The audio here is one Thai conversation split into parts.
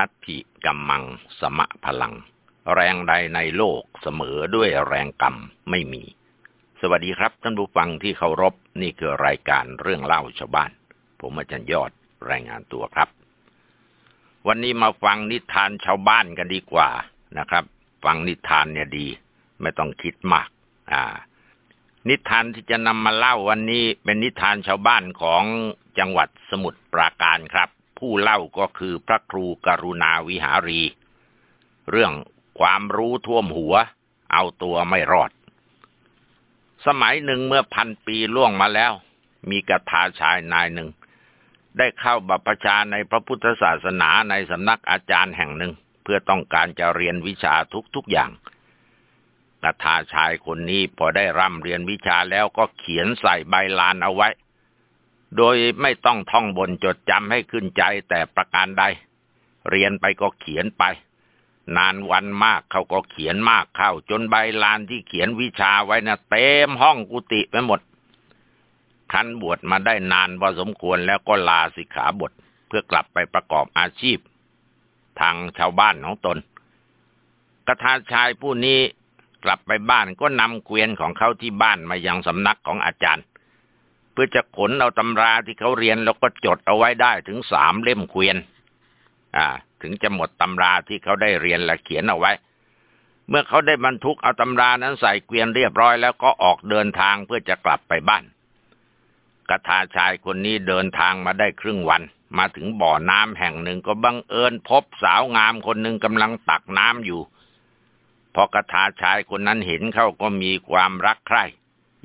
นัตถิกัมมังสมะพลัง แรงใดในโลกเสมอด้วยแรงกรรมไม่มี สวัสดีครับท่านผู้ฟังที่เคารพนี่คือรายการเรื่องเล่าชาวบ้าน ผมอาจารย์ยอดรายงานตัวครับ วันนี้มาฟังนิทานชาวบ้านกันดีกว่านะครับ ฟังนิทานเนี่ยดี ไม่ต้องคิดมาก อ่า นิทานที่จะนำมาเล่าวันนี้เป็นนิทานชาวบ้านของจังหวัดสมุทรปราการครับ ผู้เล่าก็คือพระครูกรุณาวิหารี เรื่องความรู้ท่วมหัว เอาตัวไม่รอด สมัยหนึ่งเมื่อพันปีล่วงมาแล้ว มีกถาชายนายหนึ่ง ได้เข้าบัพชาในพระพุทธศาสนาในสำนักอาจารย์แห่งหนึ่ง เพื่อต้องการจะเรียนวิชาทุกๆอย่างกถาชายคนนี้พอได้ร่ำเรียนวิชาแล้วก็เขียนใส่ใบลานเอาไว้ โดยไม่ต้องท่องบนจดจำให้ขึ้นใจแต่ประการใด เรียนไปก็เขียนไป นานวันมากเขาก็เขียนมากเข้า จนใบลานที่เขียนวิชาไว้นะเต็มห้องกุฏิไปหมดคันบวชมาได้นานพอสมควรแล้วก็ลาสิกขาบทเพื่อกลับไปประกอบอาชีพ ทางชาวบ้านของตน กระทาชายผู้นี้กลับไปบ้านก็นำเกวียนของเขาที่บ้านมายังสำนักของอาจารย์เพื่อจะขนเอาตำราที่เขาเรียนแล้วก็จดเอาไว้ได้ถึงสามเล่มเกวียน อ่า ถึงจะหมดตำราที่เขาได้เรียนและเขียนเอาไว้ เมื่อเขาได้บรรทุกเอาตำรานั้นใส่เกวียนเรียบร้อยแล้วก็ออกเดินทางเพื่อจะกลับไปบ้านกระทาชายคนนี้เดินทางมาได้ครึ่งวัน มาถึงบ่อน้ำแห่งหนึ่งก็บังเอิญพบสาวงามคนหนึ่งกำลังตักน้ำอยู่ พอกระทาชายคนนั้นเห็นเขาก็มีความรักใคร่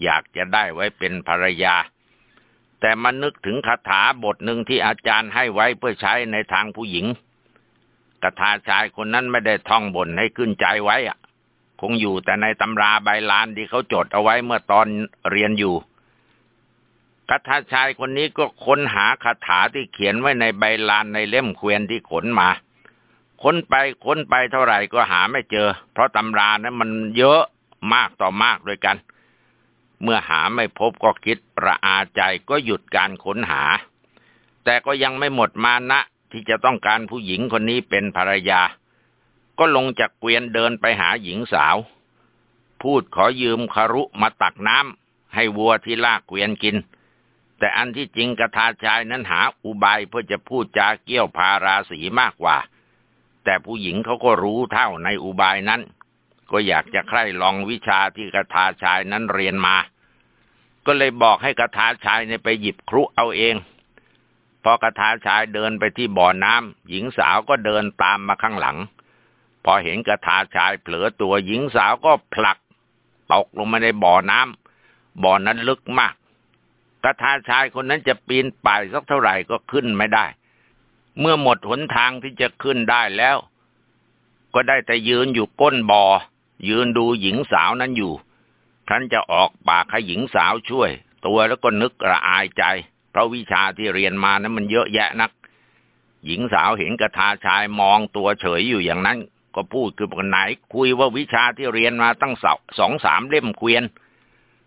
อยากจะได้ไว้เป็นภรรยา แต่มานึกถึงคาถาบทหนึ่งที่อาจารย์ให้ไว้เพื่อใช้ในทางผู้หญิงกระทาชายคนนั้นไม่ได้ท่องบนให้ขึ้นใจไว้อะคงอยู่แต่ในตำราใบลานที่เขาจดเอาไว้เมื่อตอนเรียนอยู่คาถาชายคนนี้ก็ค้นหาคาถาที่เขียนไว้ในใบลานในเล่มเกวียนที่ขนมา ค้นไปค้นไปเท่าไหร่ก็หาไม่เจอ เพราะตำรานะั้นมันเยอะมากต่อมากด้วยกัน เมื่อหาไม่พบก็คิดประอาใจก็หยุดการค้นหา แต่ก็ยังไม่หมดมานะที่จะต้องการผู้หญิงคนนี้เป็นภรรยา ก็ลงจากเกวียนเดินไปหาหญิงสาว พูดขอยืมคารุมาตักน้ำให้วัวที่ลากเกวียนกิน แต่อันที่จริงกระทาชายนั้นหาอุบายเพื่อจะพูดจาเกี้ยวพาราสีมากกว่า แต่ผู้หญิงเขาก็รู้เท่าในอุบายนั้น ก็อยากจะใคร่ลองวิชาที่กระทาชายนั้นเรียนมา ก็เลยบอกให้กระทาชายเนี่ยไปหยิบครุเอาเอง พอกระทาชายเดินไปที่บ่อน้ำหญิงสาวก็เดินตามมาข้างหลัง พอเห็นกระทาชายเผลอตัวหญิงสาวก็ผลักตกลงมาในบ่อน้ำบ่อนั้นลึกมาก กระทาชายคนนั้นจะปีนป่ายสักเท่าไหร่ก็ขึ้นไม่ได้ เมื่อหมดหนทางที่จะขึ้นได้แล้ว ก็ได้แต่ยืนอยู่ก้นบ่อ ยืนดูหญิงสาวนั้นอยู่ ท่านจะออกปากให้หญิงสาวช่วย ตัวแล้วก็นึกระอายใจ เพราะวิชาที่เรียนมานั้นมันเยอะแยะนัก หญิงสาวเห็นกระทาชายมองตัวเฉยอยู่อย่างนั้น ก็พูดคือปกไหนคุยว่าวิชาที่เรียนมาตั้งสองสามเล่มเกวียน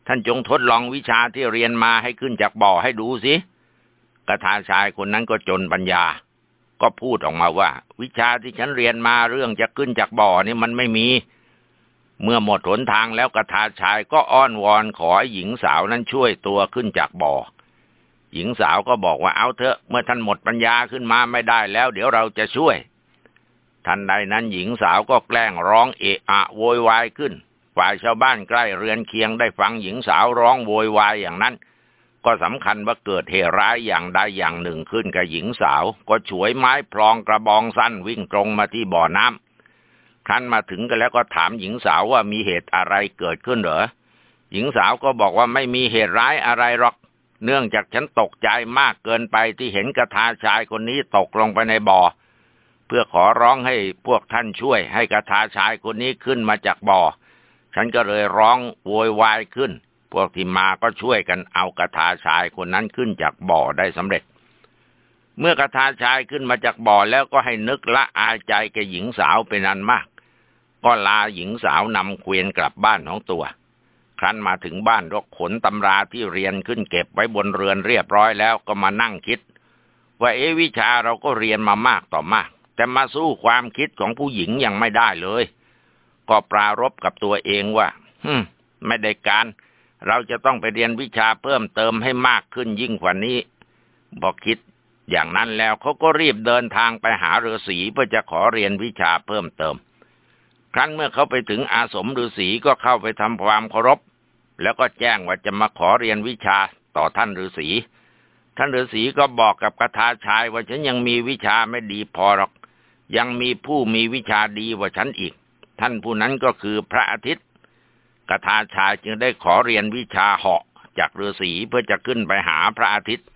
ท่านจงทดลองวิชาที่เรียนมาให้ขึ้นจากบ่อให้ดูสิกระทาชายคนนั้นก็จนปัญญา ก็พูดออกมาว่า วิชาที่ฉันเรียนมาเรื่องจะขึ้นจากบ่อนี่มันไม่มี เมื่อหมดหนทางแล้วกระทาชายก็อ้อนวอนขอให้หญิงสาวนั้นช่วยตัวขึ้นจากบ่อ หญิงสาวก็บอกว่าเอาเถอะ เมื่อท่านหมดปัญญาขึ้นมาไม่ได้แล้ว เดี๋ยวเราจะช่วย ทันใดนั้นหญิงสาวก็แกล้งร้องเอะอะโวยวายขึ้น ฝ่ายชาวบ้านใกล้เรือนเคียงได้ฟังหญิงสาวร้องโวยวายอย่างนั้น ก็สำคัญว่าเกิดเหตุร้ายอย่างใดอย่างหนึ่งขึ้นกับหญิงสาว ก็ฉวยไม้พลองกระบองสั้นวิ่งตรงมาที่บ่อน้ำ ครั้นมาถึงกันแล้วก็ถามหญิงสาวว่ามีเหตุอะไรเกิดขึ้นเหรอ หญิงสาวก็บอกว่าไม่มีเหตุร้ายอะไรหรอก เนื่องจากฉันตกใจมากเกินไปที่เห็นกระทาชายคนนี้ตกลงไปในบ่อ เพื่อขอร้องให้พวกท่านช่วย ให้กระทาชายคนนี้ขึ้นมาจากบ่อ ฉันก็เลยร้องโวยวายขึ้น พวกที่มาก็ช่วยกันเอากระทาชายคนนั้นขึ้นจากบ่อได้สำเร็จเมื่อกระทาชายขึ้นมาจากบ่อแล้วก็ให้นึกละอายใจแกหญิงสาวเป็นอันมาก ก็ลาหญิงสาวนำเกวียนกลับบ้านของตัว ครั้นมาถึงบ้านก็ขนตำราที่เรียนขึ้นเก็บไว้บนเรือนเรียบร้อยแล้วก็มานั่งคิด ว่าเอวิชาเราก็เรียนมามากต่อมาก แต่มาสู้ความคิดของผู้หญิงยังไม่ได้เลย ก็ปรารบกับตัวเองว่าฮึมไม่ได้การ เราจะต้องไปเรียนวิชาเพิ่มเติมให้มากขึ้นยิ่งกว่านี้บอกคิดอย่างนั้นแล้วเขาก็รีบเดินทางไปหาฤาษีเพื่อจะขอเรียนวิชาเพิ่มเติม ครั้นเมื่อเขาไปถึงอาสมฤาษีก็เข้าไปทำความเคารพ แล้วก็แจ้งว่าจะมาขอเรียนวิชาต่อท่านฤาษีท่านฤาษีก็บอกกับกทาชายว่าฉันยังมีวิชาไม่ดีพอหรอก ยังมีผู้มีวิชาดีกว่าฉันอีก ท่านผู้นั้นก็คือพระอาทิตย์กทาชายจึงได้ขอเรียนวิชาเหาะจากฤาษีเพื่อจะขึ้นไปหาพระอาทิตย์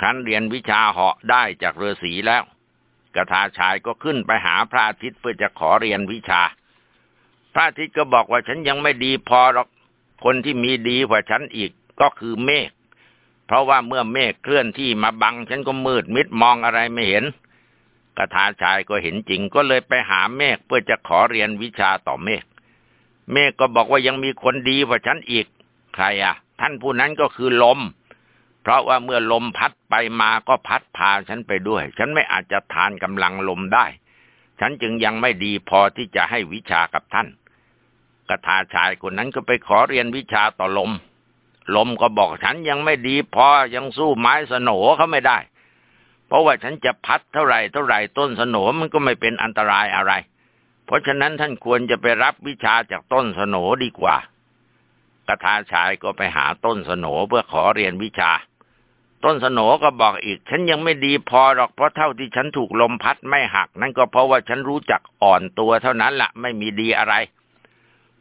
ครั้นเรียนวิชาเหาะได้จากฤาษีแล้ว กระทาชายก็ขึ้นไปหาพระอาทิตย์เพื่อจะขอเรียนวิชา พระอาทิตย์ก็บอกว่าฉันยังไม่ดีพอหรอกคนที่มีดีกว่าฉันอีกก็คือเมฆเพราะว่าเมื่อเมฆเคลื่อนที่มาบัง ฉันก็มืดมิดมองอะไรไม่เห็นกระทาชายก็เห็นจริงก็เลยไปหาเมฆเพื่อจะขอเรียนวิชาต่อเมฆเมฆก็บอกว่ายังมีคนดีกว่าฉันอีก ใครอะ ท่านผู้นั้นก็คือลม เพราะว่าเมื่อลมพัดไปมาก็พัดพาฉันไปด้วย ฉันไม่อาจจะทานกำลังลมได้ ฉันจึงยังไม่ดีพอที่จะให้วิชากับท่านกระทาชายคนนั้นก็ไปขอเรียนวิชาต่อลม ลมก็บอกฉันยังไม่ดีพอยังสู้ไม้สนเขาไม่ได้ เพราะว่าฉันจะพัดเท่าไหร่เท่าไหร่ต้นสนมันก็ไม่เป็นอันตรายอะไร เพราะฉะนั้นท่านควรจะไปรับวิชาจากต้นสนดีกว่ากระทาชายก็ไปหาต้นสนเพื่อขอเรียนวิชา ต้นสนก็บอกอีก ฉันยังไม่ดีพอหรอกเพราะเท่าที่ฉันถูกลมพัดไม่หัก นั่นก็เพราะว่าฉันรู้จักอ่อนตัวเท่านั้นละ่ะ ไม่มีดีอะไร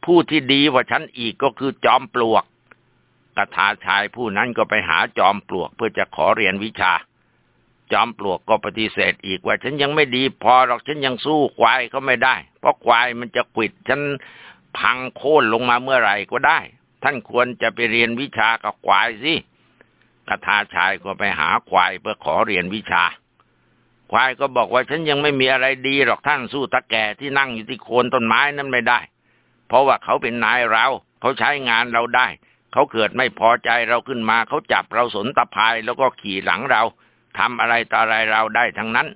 ผู้ที่ดีกว่าฉันอีกก็คือจอมปลวกกทาชายผู้นั้นก็ไปหาจอมปลวกเพื่อจะขอเรียนวิชา จอมปลวกก็ปฏิเสธอีกว่า ฉันยังไม่ดีพอหรอกฉันยังสู้ควายเขาไม่ได้ เพราะควายมันจะขิดฉันพังโค่นลงมาเมื่อไหร่ก็ได้ ท่านควรจะไปเรียนวิชากับควายสิ กทาชายก็ไปหาควายเพื่อขอเรียนวิชา ควายก็บอกว่าฉันยังไม่มีอะไรดีหรอกท่านสู้ตะแก่ที่นั่งอยู่ที่โคนต้นไม้นั้นไม่ได้ เพราะว่าเขาเป็นนายเราเขาใช้งานเราได้ เขาเกิดไม่พอใจเราขึ้นมา เขาจับเราสนตะพายแล้วก็ขี่หลังเราทำอะไรต่ออะไรเราได้ทั้งนั้น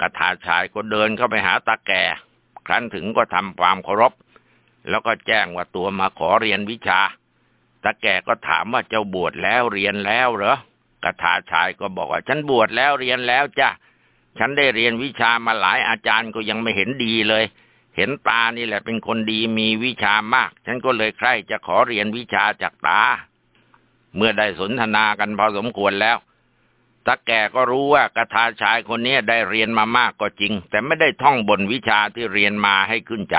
กระถาชายก็เดินเข้าไปหาตาแก่ ครั้นถึงก็ทำความเคารพ แล้วก็แจ้งว่าตัวมาขอเรียนวิชา ตาแก่ก็ถามว่าเจ้าบวชแล้วเรียนแล้วเหรอกระถาชายก็บอกว่า ฉันบวชแล้วเรียนแล้วจ้ะฉันได้เรียนวิชามาหลายอาจารย์ก็ยังไม่เห็นดีเลย เห็นตานี่แหละเป็นคนดีมีวิชามาก ฉันก็เลยใคร่จะขอเรียนวิชาจากตา เมื่อได้สนทนากันพอสมควรแล้วตาแก่ก็รู้ว่ากระทาชายคนนี้ได้เรียนมามากก็จริง แต่ไม่ได้ท่องบนวิชาที่เรียนมาให้ขึ้นใจ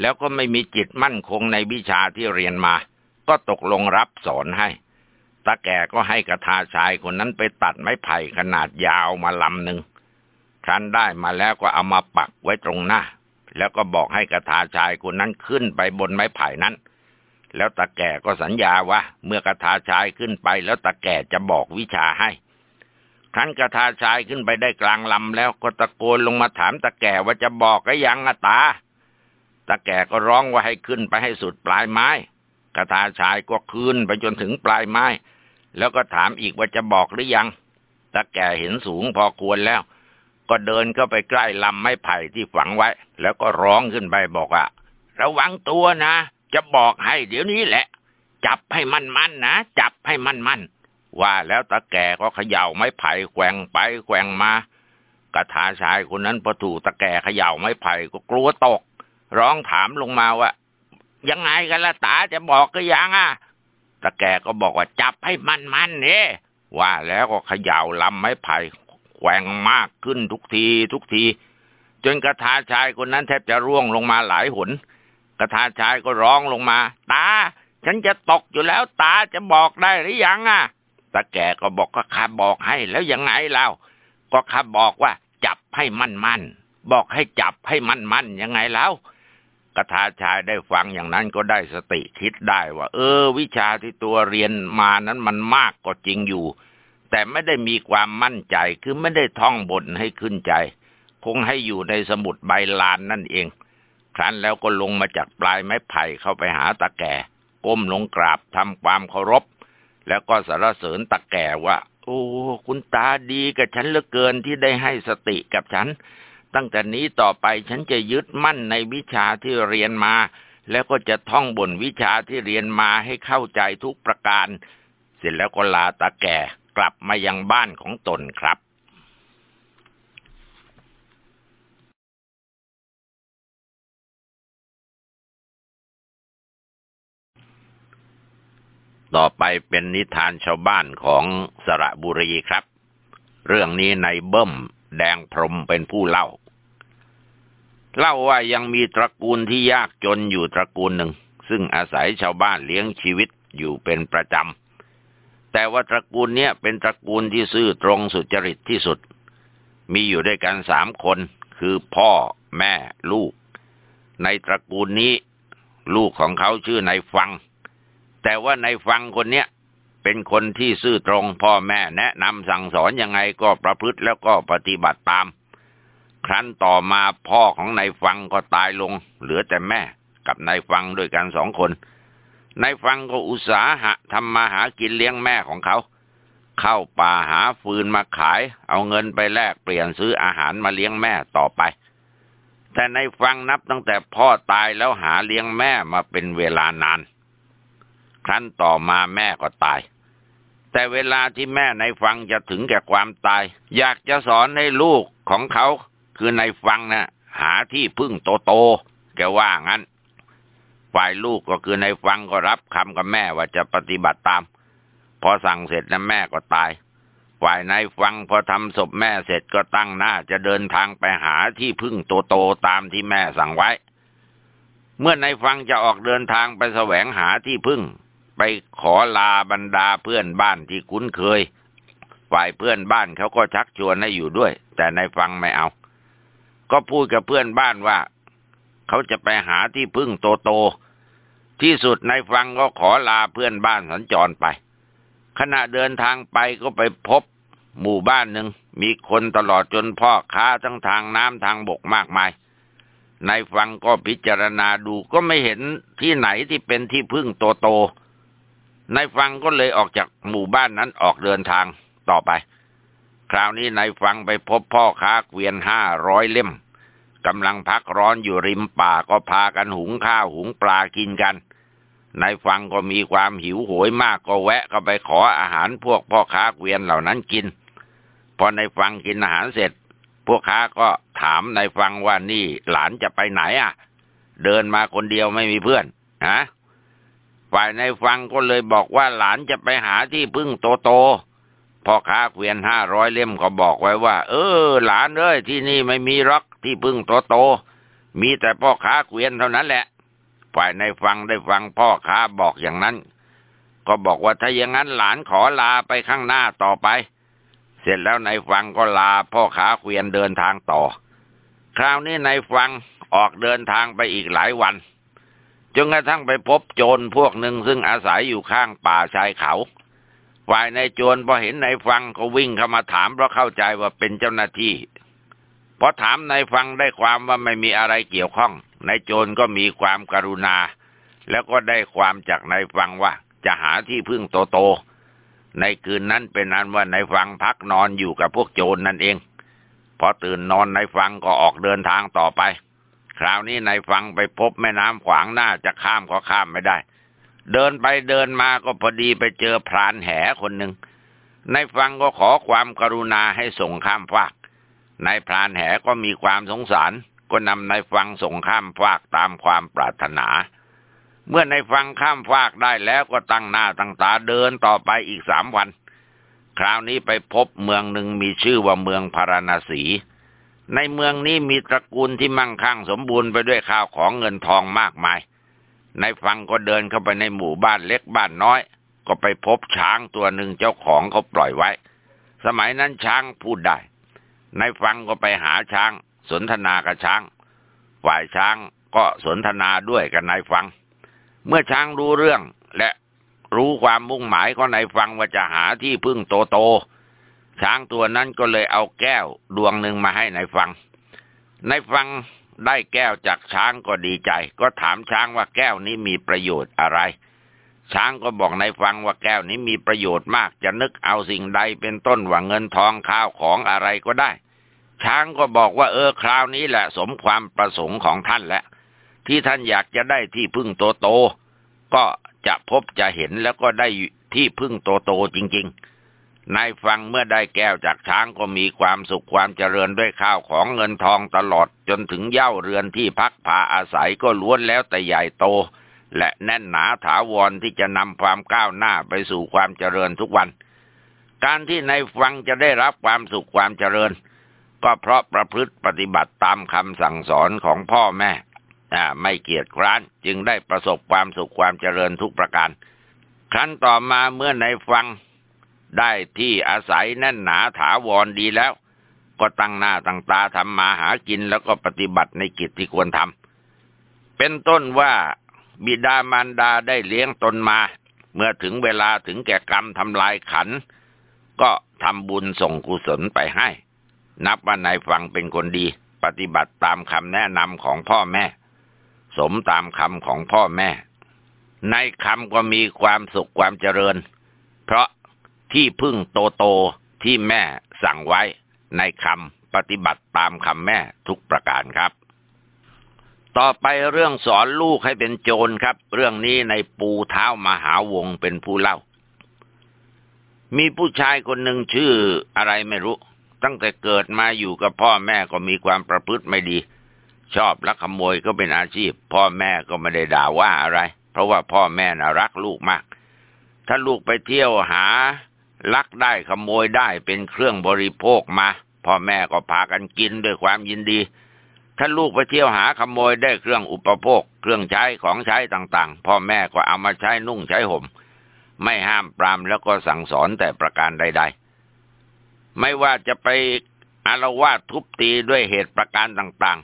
แล้วก็ไม่มีจิตมั่นคงในวิชาที่เรียนมา ก็ตกลงรับสอนให้ ตาแก่ก็ให้กระทาชายคนนั้นไปตัดไม้ไผ่ขนาดยาวมาลำหนึ่งครั้นได้มาแล้วก็เอามาปักไว้ตรงหน้า แล้วก็บอกให้กระทาชายคนนั้นขึ้นไปบนไม้ไผ่นั้น แล้วตาแก่ก็สัญญาว่า เมื่อกระทาชายขึ้นไป แล้วตาแก่จะบอกวิชาให้ครั้นกระทาชายขึ้นไปได้กลางลำแล้วก็ตะโกนลงมาถามตาแก่ว่าจะบอกก็ยังอะตาตาแก่ก็ร้องว่าให้ขึ้นไปให้สุดปลายไม้ กระทาชายก็ขึ้นไปจนถึงปลายไม้ แล้วก็ถามอีกว่าจะบอกหรือยังตาแก่เห็นสูงพอควรแล้ว ก็เดินเข้าไปใกล้ลำไม้ไผ่ที่ฝังไว้ แล้วก็ร้องขึ้นไปบอกว่าระวังตัวนะ จะบอกให้เดี๋ยวนี้แหละ จับให้มันมันนะ จับให้มันมันว่าแล้วตาแก่ก็เขย่าไม้ไผ่แกว่งไปแกว่งมากระถาชายคนนั้นพอถูกตาแก่เขย่าไม้ไผ่ก็กลัวตก ร้องถามลงมาว่า ยังไงกันละตาจะบอกก็ยังอะตาแกก็บอกว่าจับให้มันมันเนี่ยว่าแล้วก็เขย่าลำไม้ไผ่แกว่งมากขึ้นทุกที ทุกที จนกระทาชายคนนั้นแทบจะร่วงลงมาหลายหนกระทาชายก็ร้องลงมา ตา ฉันจะตกอยู่แล้วตาจะบอกได้หรือยังอะตาแก่ก็บอกก็ข้าบอกให้แล้วยังไงเล่าก็ข้าบอกว่า จับให้มั่นมั่นบอกให้จับให้มั่นมั่นยังไงแล้ว กระทาชายได้ฟังอย่างนั้นก็ได้สติคิดได้ว่า เออ วิชาที่ตัวเรียนมานั้นมันมากก็จริงอยู่ แต่ไม่ได้มีความมั่นใจคือไม่ได้ท่องบนให้ขึ้นใจ คงให้อยู่ในสมุดใบลานนั่นเอง ครั้นแล้วก็ลงมาจากปลายไม้ไผ่เข้าไปหาตาแก่ ก้มลงกราบทำความเคารพ แล้วก็สรรเสริญตาแก่ว่าเออ้คุณตาดีกับฉันเหลือเกินที่ได้ให้สติกับฉัน ตั้งแต่นี้ต่อไปฉันจะยึดมั่นในวิชาที่เรียนมา แล้วก็จะท่องบนวิชาที่เรียนมาให้เข้าใจทุกประการ เสร็จแล้วก็ลาตาแก่กลับมายังบ้านของตนครับต่อไปเป็นนิทานชาวบ้านของสระบุรีครับ เรื่องนี้ในเบิ้ม แดงพรมเป็นผู้เล่า เล่าว่ายังมีตระกูลที่ยากจนอยู่ตระกูลหนึ่ง ซึ่งอาศัยชาวบ้านเลี้ยงชีวิตอยู่เป็นประจำ แต่ว่าตระกูลเนี้ยเป็นตระกูลที่ซื่อตรงสุจริตที่สุด มีอยู่ด้วยกันสามคนคือพ่อแม่ลูก ในตระกูลนี้ ลูกของเขาชื่อนายฟัง แต่ว่าในฟังคนเนี้ย เป็นคนที่ซื่อตรงพ่อแม่แนะนำสั่งสอนยังไงก็ประพฤติแล้วก็ปฏิบัติตาม ครั้นต่อมาพ่อของนายฟังก็ตายลง เหลือแต่แม่กับนายฟังด้วยกันสองคนนายฟังก็อุตสาหะทำมาหากินเลี้ยงแม่ของเขา เข้าป่าหาฟืนมาขาย เอาเงินไปแลกเปลี่ยนซื้ออาหารมาเลี้ยงแม่ต่อไป แต่ในฟังนับตั้งแต่พ่อตายแล้วหาเลี้ยงแม่มาเป็นเวลานาน ครั้นต่อมาแม่ก็ตาย แต่เวลาที่แม่ในฟังจะถึงแก่ความตาย อยากจะสอนให้ลูกของเขา คือในฟังนะ่ะหาที่พึ่งโตโตแกว่างั้น ฝ่ายลูกก็คือในฟังก็รับคำกับแม่ว่าจะปฏิบัติตาม พอสั่งเสร็จนะแม่ก็ตาย ฝ่ายในฟังพอทำศพแม่เสร็จก็ตั้งหน้าจะเดินทางไปหาที่พึ่งโตโตตามที่แม่สั่งไว้ เมื่อในฟังจะออกเดินทางไปแสวงหาที่พึ่ง ไปขอลาบรรดาเพื่อนบ้านที่คุ้นเคย ฝ่ายเพื่อนบ้านเขาก็ชักชวนให้อยู่ด้วย แต่นายฟังไม่เอา ก็พูดกับเพื่อนบ้านว่า เขาจะไปหาที่พึ่งโตโต ที่สุดนายฟังก็ขอลาเพื่อนบ้านสัญจรไป ขณะเดินทางไปก็ไปพบหมู่บ้านหนึ่งมีคนตลอดจนพ่อค้าทั้งทางน้ำทางบกมากมายนายฟังก็พิจารณาดูก็ไม่เห็นที่ไหนที่เป็นที่พึ่งโตโต นายฟังก็เลยออกจากหมู่บ้านนั้นออกเดินทางต่อไป คราวนี้นายฟังไปพบพ่อค้าเกวียนห้าร้อยเล่มกำลังพักร้อนอยู่ริมป่าก็พากันหุงข้าวหุงปลากินกันนายฟังก็มีความหิวโหยมากก็แวะเข้าไปขออาหารพวกพ่อค้าเกวียนเหล่านั้นกิน พอนายฟังกินอาหารเสร็จ พวกค้าก็ถามนายฟังว่านี่หลานจะไปไหนอะ เดินมาคนเดียวไม่มีเพื่อนฮะ ฝ่ายในฟังก็เลยบอกว่าหลานจะไปหาที่พึ่งโตโตพ่อค้าเกวียนห้าร้อยเล่มก็บอกไว้ว่า เออ หลานเอ้ยที่นี่ไม่มีรักที่พึ่งโตโต มีแต่พ่อค้าเกวียนเท่านั้นแหละ ฝ่ายในฟังได้ฟังพ่อค้าบอกอย่างนั้น ก็บอกว่าถ้าอย่างนั้นหลานขอลาไปข้างหน้าต่อไป เสร็จแล้วในฟังก็ลาพ่อค้าเกวียนเดินทางต่อ คราวนี้ในฟังออกเดินทางไปอีกหลายวัน จนกระทั่งไปพบโจรพวกหนึ่งซึ่งอาศัยอยู่ข้างป่าชายเขาฝ่ายในโจรพอเห็นนายฟังก็วิ่งเข้ามาถามเพราะเข้าใจว่าเป็นเจ้าหน้าที่พอถามนายฟังได้ความว่าไม่มีอะไรเกี่ยวข้องนายโจรก็มีความกรุณา แล้วก็ได้ความจากนายฟังว่า จะหาที่พึ่งโตโต ในคืนนั้นเป็นนั้นว่านายฟังพักนอนอยู่กับพวกโจรนั่นเองพอตื่นนอนนายฟังก็ออกเดินทางต่อไป คราวนี้นายฟังไปพบแม่น้ำขวางหน้าจะข้ามก็ข้ามไม่ได้ เดินไปเดินมาก็พอดีไปเจอพรานแห่คนหนึ่งนายฟังก็ขอความกรุณาให้ส่งข้ามฟากนายพรานแห่ก็มีความสงสาร ก็นำนายฟังส่งข้ามฟากตามความปรารถนา เมื่อนายฟังข้ามฟากได้แล้วก็ตั้งหน้าตั้งตาเดินต่อไปอีกสามวัน คราวนี้ไปพบเมืองหนึ่งมีชื่อว่าเมืองพาราณสี ในเมืองนี้มีตระกูลที่มั่งคั่งสมบูรณ์ไปด้วยข้าวของเงินทองมากมาย ในฟังก็เดินเข้าไปในหมู่บ้านเล็กบ้านน้อย ก็ไปพบช้างตัวหนึ่งเจ้าของเขาปล่อยไว้ สมัยนั้นช้างพูดได้ ในฟังก็ไปหาช้าง สนทนากับช้าง ฝ่ายช้างก็สนทนาด้วยกับนายฟัง เมื่อช้างรู้เรื่องและรู้ความมุ่งหมายของนายฟังว่าจะหาที่พึ่งโตโต ช้างตัวนั้นก็เลยเอาแก้วดวงหนึ่งมาให้ในฟังในฟังได้แก้วจากช้างก็ดีใจ ก็ถามช้างว่าแก้วนี้มีประโยชน์อะไร ช้างก็บอกนายฟังว่าแก้วนี้มีประโยชน์มาก จะนึกเอาสิ่งใดเป็นต้นว่าเงินทองข้าวของอะไรก็ได้ ช้างก็บอกว่าเออคราวนี้แหละสมความประสงค์ของท่านแล้วที่ท่านอยากจะได้ที่พึ่งโตโต ก็จะพบจะเห็นแล้วก็ได้ที่พึ่งโตโตจริง ๆ นายฟังเมื่อได้แก้วจากช้างก็มีความสุขความเจริญด้วยข้าวของเงินทองตลอดจนถึงเย่าเรือนที่พักผาอาศัยก็ล้วนแล้วแต่ใหญ่โต และแน่นหนาถาวรที่จะนำความก้าวหน้าไปสู่ความเจริญทุกวัน การที่นายฟังจะได้รับความสุขความเจริญ ก็เพราะประพฤติปฏิบัติตามคำสั่งสอนของพ่อแม่ไม่เกียจคร้านจึงได้ประสบความสุขความเจริญทุกประการ ครั้นต่อมาเมื่อในฟัง ได้ที่อาศัยแน่นหนาถาวรดีแล้ว ก็ตั้งหน้าตั้งตาทำมาหากินแล้วก็ปฏิบัติในกิจที่ควรทำเป็นต้นว่าบิดามารดาได้เลี้ยงตนมา เมื่อถึงเวลาถึงแก่กรรมทำลายขัน ก็ทำบุญส่งกุศลไปให้ นับว่านายฟังเป็นคนดี ปฏิบัติตามคำแนะนำของพ่อแม่ สมตามคำของพ่อแม่ ในคำก็มีความสุขความเจริญ เพราะ ที่พึ่งโตโตที่แม่สั่งไว้ในคำปฏิบัติตามคำแม่ทุกประการครับ ต่อไปเรื่องสอนลูกให้เป็นโจรครับ เรื่องนี้ในปูเท้ามหาวงเป็นผู้เล่า มีผู้ชายคนหนึ่งชื่ออะไรไม่รู้ ตั้งแต่เกิดมาอยู่กับพ่อแม่ก็มีความประพฤติไม่ดี ชอบลักขโมยก็เป็นอาชีพ พ่อแม่ก็ไม่ได้ด่าว่าอะไร เพราะว่าพ่อแม่น่ะรักลูกมาก ถ้าลูกไปเที่ยวหา ลักได้ขโมยได้เป็นเครื่องบริโภคมาพ่อแม่ก็พากันกินด้วยความยินดี ถ้าลูกไปเที่ยวหาขโมยได้เครื่องอุปโภค เครื่องใช้ของใช้ต่างๆ พ่อแม่ก็เอามาใช้นุ่งใช้ห่ม ไม่ห้ามปรามแล้วก็สั่งสอนแต่ประการใด ๆ ไม่ว่าจะไปอารวาสทุบตีด้วยเหตุประการต่าง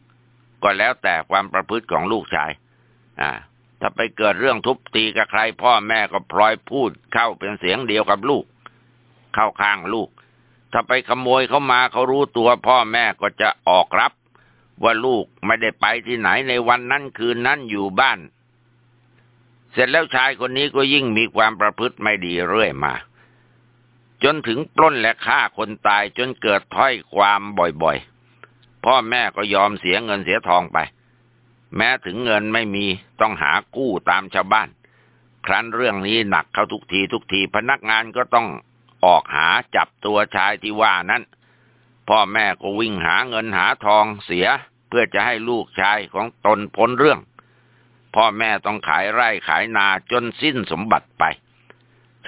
ๆ ก็แล้วแต่ความประพฤติของลูกชาย อ่า ถ้าไปเกิดเรื่องทุบตีกับใคร พ่อแม่ก็พลอยพูดเข้าเป็นเสียงเดียวกับลูก เข้าข้างลูก ถ้าไปขโมยเขามาเขารู้ตัวพ่อแม่ก็จะออกรับ ว่าลูกไม่ได้ไปที่ไหนในวันนั้นคืนนั้นอยู่บ้าน เสร็จแล้วชายคนนี้ก็ยิ่งมีความประพฤติไม่ดีเรื่อยมา จนถึงปล้นและฆ่าคนตายจนเกิดถ้อยความบ่อยๆ พ่อแม่ก็ยอมเสียเงินเสียทองไป แม้ถึงเงินไม่มีต้องหากู้ตามชาวบ้าน ครั้นเรื่องนี้หนักเข้าทุกทีทุกทีพนักงานก็ต้องออกหาจับตัวชายที่ว่านั้น พ่อแม่ก็วิ่งหาเงินหาทองเสียเพื่อจะให้ลูกชายของตนพ้นเรื่อง พ่อแม่ต้องขายไร่ขายนาจนสิ้นสมบัติไป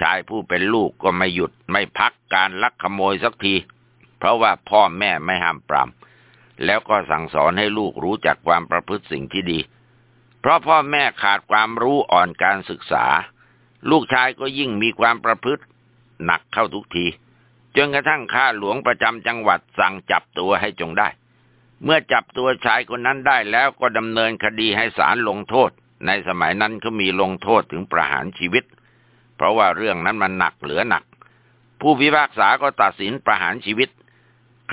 ชายผู้เป็นลูกก็ไม่หยุดไม่พักการลักขโมยสักที เพราะว่าพ่อแม่ไม่ห้ามปราม แล้วก็สั่งสอนให้ลูกรู้จักความประพฤติสิ่งที่ดี เพราะพ่อแม่ขาดความรู้อ่อนการศึกษา ลูกชายก็ยิ่งมีความประพฤติหนักเข้าทุกที จนกระทั่งข้าหลวงประจำจังหวัดสั่งจับตัวให้จงได้ เมื่อจับตัวชายคนนั้นได้แล้วก็ดำเนินคดีให้ศาลลงโทษ ในสมัยนั้นเขามีลงโทษถึงประหารชีวิต เพราะว่าเรื่องนั้นมันหนักเหลือหนัก ผู้พิพากษาก็ตัดสินประหารชีวิต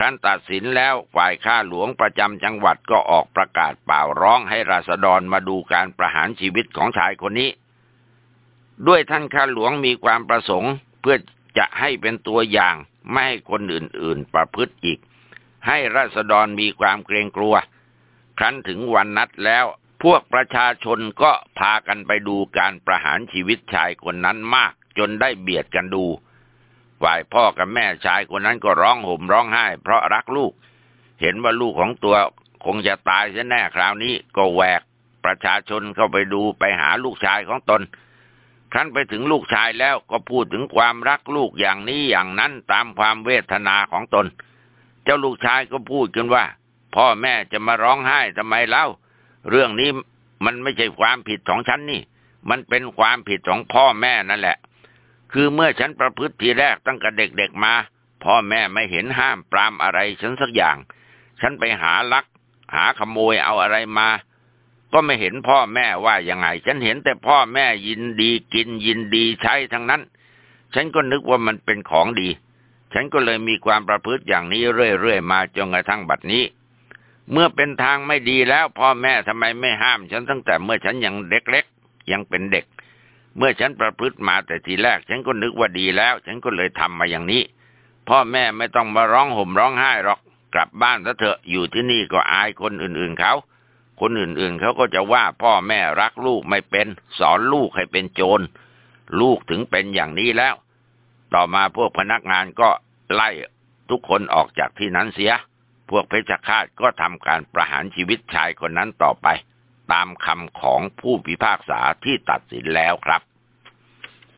ครั้นตัดสินแล้วฝ่ายข้าหลวงประจำจังหวัดก็ออกประกาศเป่าร้องให้ราษฎรมาดูการประหารชีวิตของชายคนนี้ ด้วยท่านข้าหลวงมีความประสงค์เพื่อจะให้เป็นตัวอย่างไม่ให้คนอื่นๆ ประพฤติอีก ให้ราษฎรมีความเกรงกลัว ครั้นถึงวันนัดแล้ว พวกประชาชนก็พากันไปดูการประหารชีวิตชายคนนั้นมาก จนได้เบียดกันดู ฝ่ายพ่อกับแม่ชายคนนั้นก็ร้องห่มร้องไห้ เพราะรักลูก เห็นว่าลูกของตัวคงจะตายซะแน่คราวนี้ก็แหวกประชาชนเข้าไปดูไปหาลูกชายของตน ครั้นไปถึงลูกชายแล้วก็พูดถึงความรักลูกอย่างนี้อย่างนั้นตามความเวทนาของตน เจ้าลูกชายก็พูดกันว่า พ่อแม่จะมาร้องไห้ทำไมเล่า เรื่องนี้มันไม่ใช่ความผิดของฉันนี่ มันเป็นความผิดของพ่อแม่นั่นแหละ คือเมื่อฉันประพฤติทีแรกตั้งแต่เด็กๆมา พ่อแม่ไม่เห็นห้ามปรามอะไรฉันสักอย่าง ฉันไปหาลัก หาขโมยเอาอะไรมา ก็ไม่เห็นพ่อแม่ว่ายังไง ฉันเห็นแต่พ่อแม่ยินดีกินยินดีใช้ทั้งนั้น ฉันก็นึกว่ามันเป็นของดี ฉันก็เลยมีความประพฤติอย่างนี้เรื่อยๆมาจนกระทั่งบัดนี้ เมื่อเป็นทางไม่ดีแล้ว พ่อแม่ทำไมไม่ห้าม ฉันตั้งแต่เมื่อฉันยังเด็กๆยังเป็นเด็ก เมื่อฉันประพฤติมาแต่ทีแรก ฉันก็นึกว่าดีแล้ว ฉันก็เลยทำมาอย่างนี้ พ่อแม่ไม่ต้องมาร้องห่มร้องไห้หรอก กลับบ้านซะเถอะอยู่ที่นี่ก็อายคนอื่นๆเขาคนอื่นๆเขาก็จะว่าพ่อแม่รักลูกไม่เป็น สอนลูกให้เป็นโจร ลูกถึงเป็นอย่างนี้แล้ว ต่อมาพวกพนักงานก็ไล่ทุกคนออกจากที่นั้นเสีย พวกเพชฌฆาตก็ทำการประหารชีวิตชายคนนั้นต่อไป ตามคำของผู้พิพากษาที่ตัดสินแล้วครับ